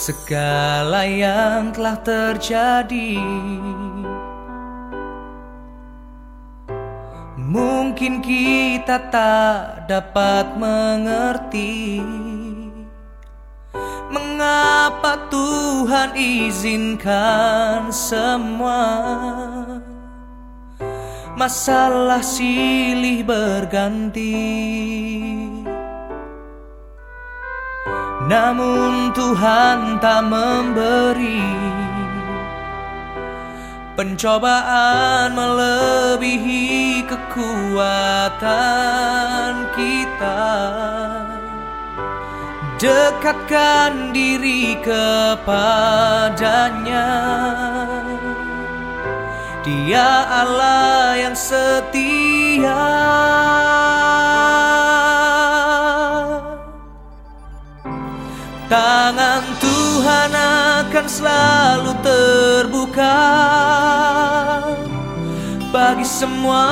segala yang telah terjadi. Mungkin kita tak dapat mengerti mengapa Tuhan izinkan semua masalah silih berganti. Namun Tuhan tak memberi Pencobaan melebihi kekuatan kita. Dekatkan diri kepadanya. Dia Allah yang setia Tangan Tuhan akan selalu terbuka bagi semua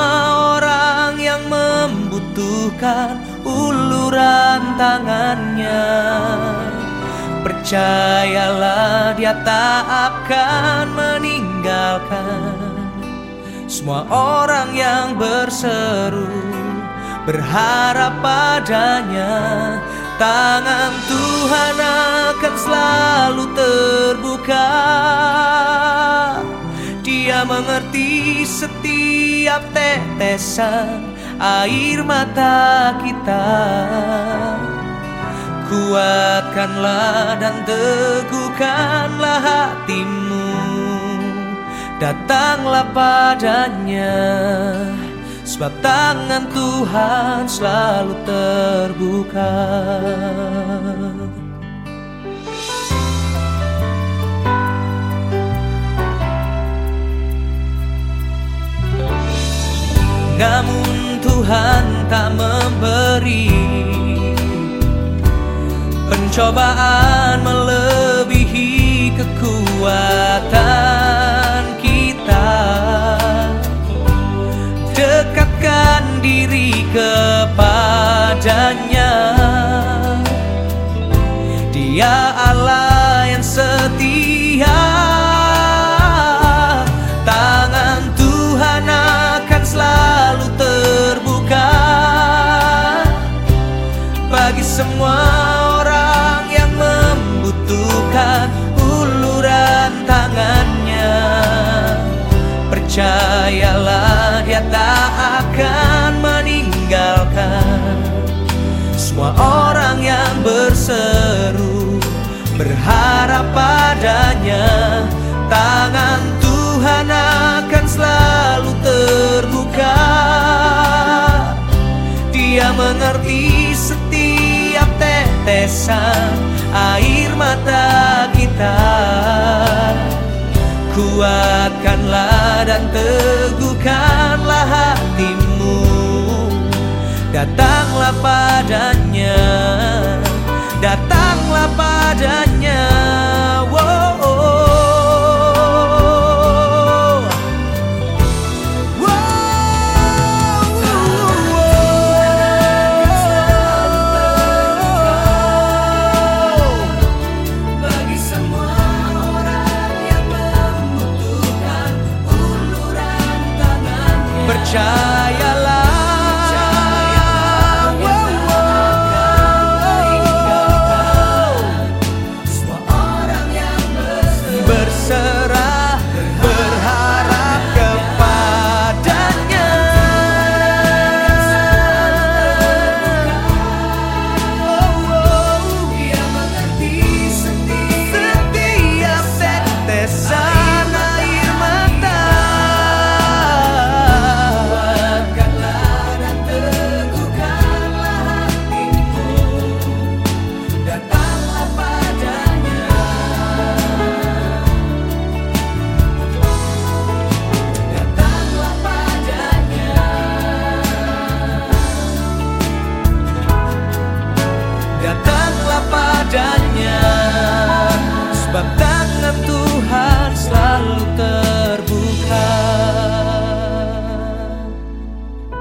orang yang membutuhkan uluran tangannya. Percayalah dia tak akan meninggalkan semua orang yang berseru berharap padanya Tangan Tuhan akan selalu terbuka. Dia mengerti setiap tetesan air mata kita. Kuatkanlah dan teguhkanlah hatimu. Datanglah padanya Sebab tangan Tuhan selalu terbuka. Namun Tuhan tak memberi Pencobaan melebihi kekuatan Percayalah dia tak akan meninggalkan Semua orang yang berseru Berharap padanya. Tangan Tuhan akan selalu terbuka. Dia mengerti setiap tetesan air mata kita Kuatkanlah dan teguhkanlah hatimu. Datanglah padanya Datanglah sunshine.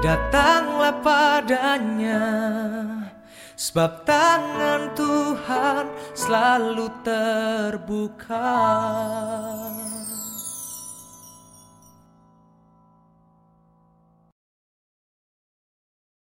Datanglah padanya Sebab tangan Tuhan selalu terbuka